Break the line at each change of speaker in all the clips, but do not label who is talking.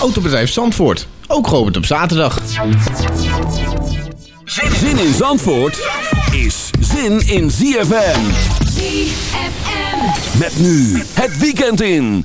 Autobedrijf Zandvoort, ook geopend op zaterdag.
Zin in Zandvoort is zin in ZFM.
ZFM.
Met nu het weekend in.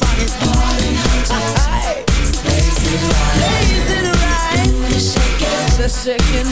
my pockets. It, it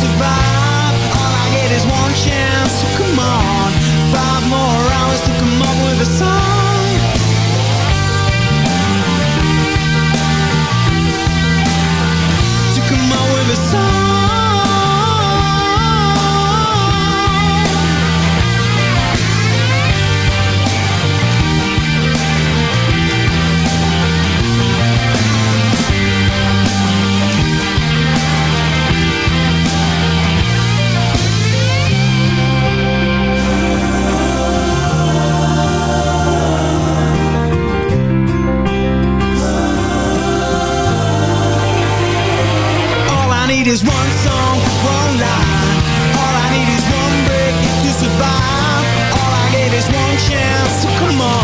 survive. All I get is one chance, so come on. Five more hours to come up with a song To come up with a song need is one song, one line. All I need is one break to survive. All
I get is one chance, so
come on.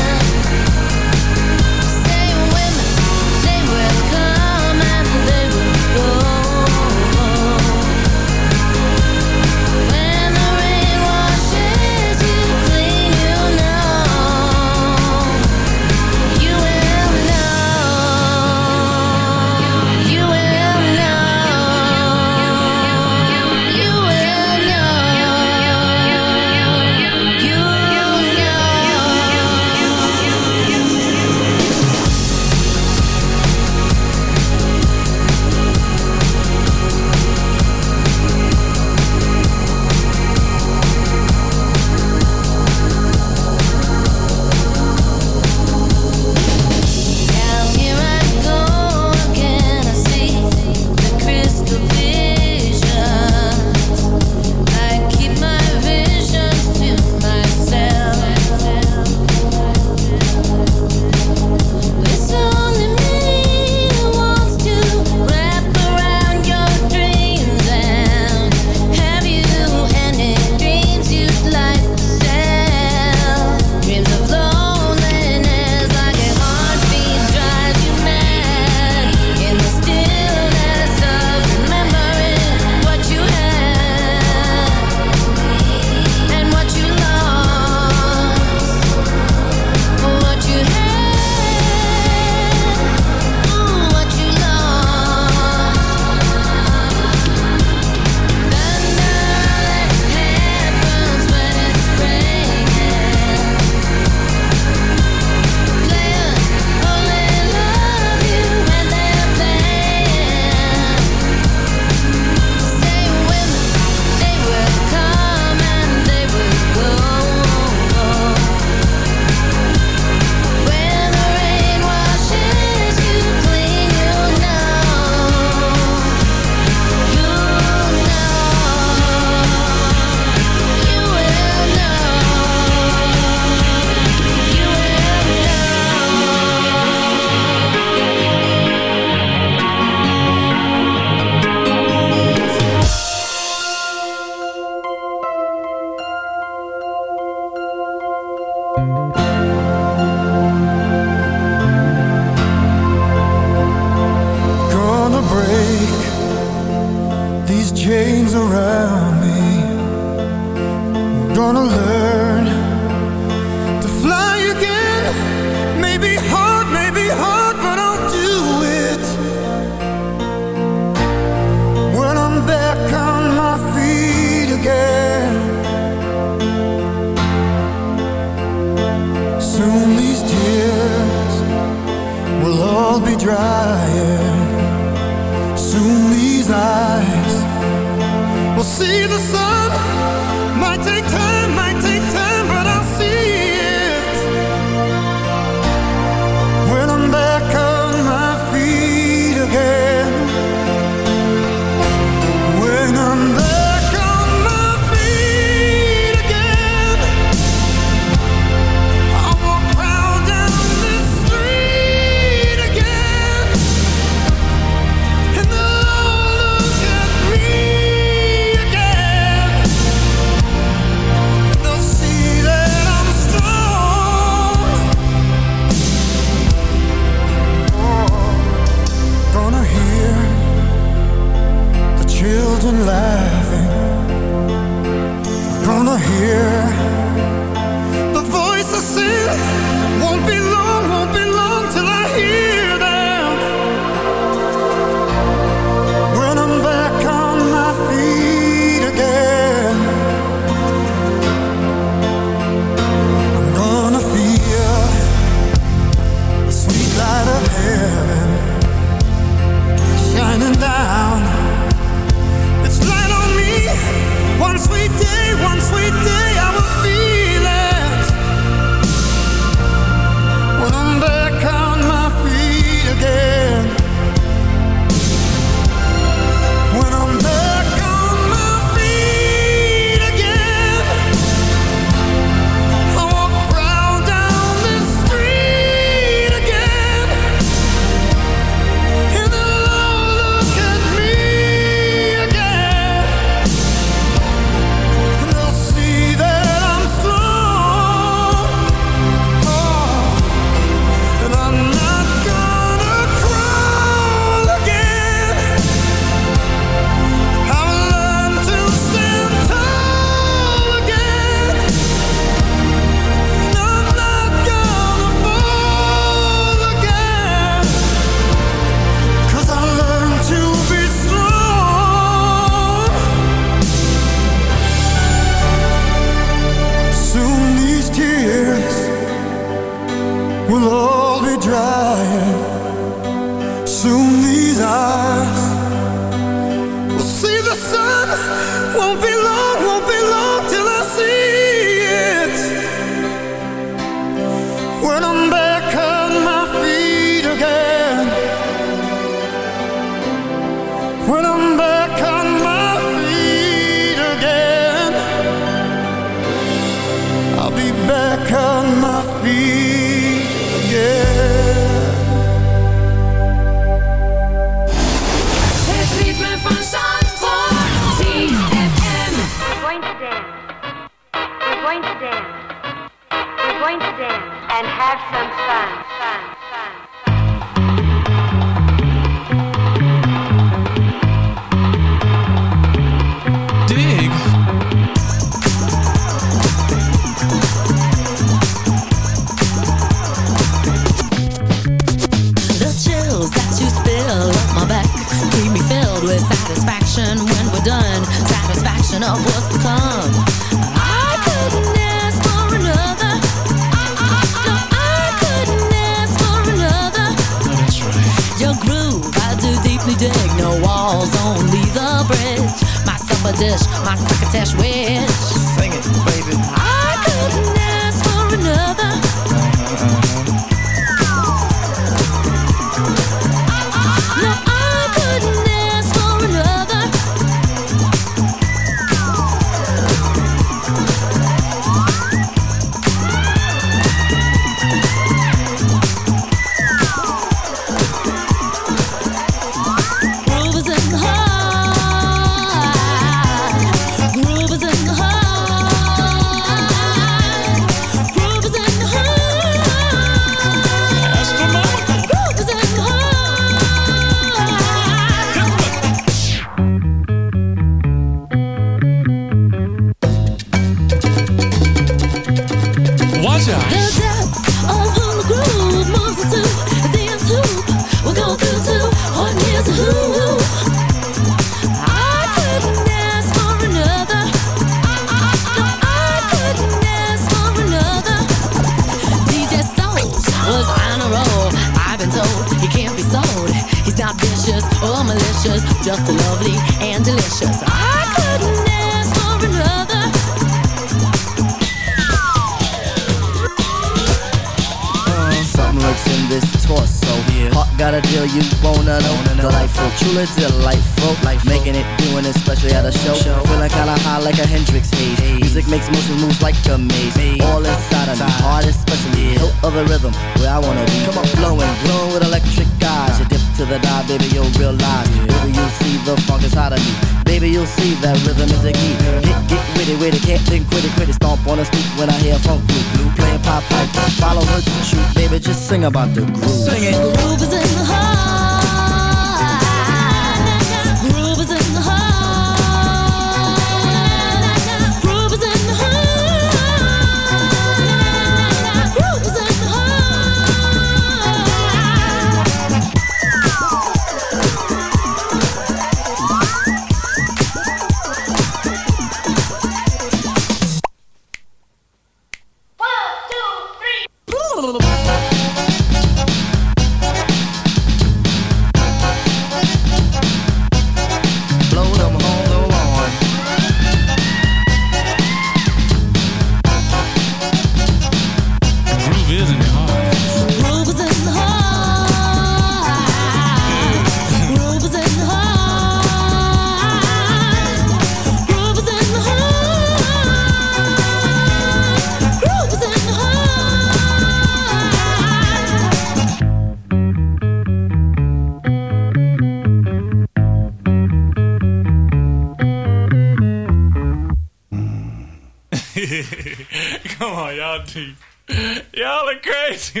Call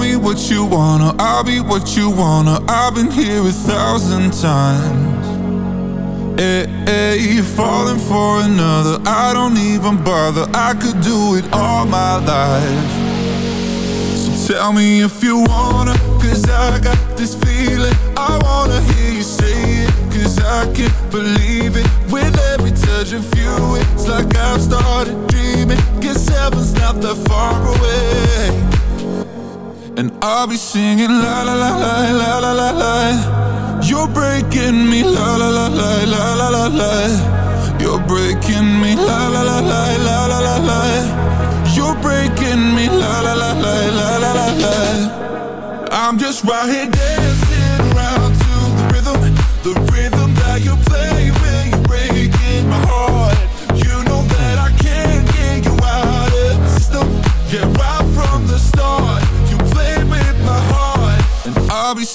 me what you wanna, I'll be what you wanna. I've been here a thousand times. Hey, hey, you're falling for another. I don't even bother. I could do it all my life. So tell me if you wanna, cause I got this feeling. I wanna hear you say it, cause I can't believe it. With touch you, it's like I've started dreaming. Guess heaven's not that far away. And I'll be singing la la la la la la la la. You're breaking me la la la la la la la la. You're breaking me la la la la la la la la. You're breaking me la la la la la la la la. I'm just right here dancing around to the rhythm, the rhythm that you play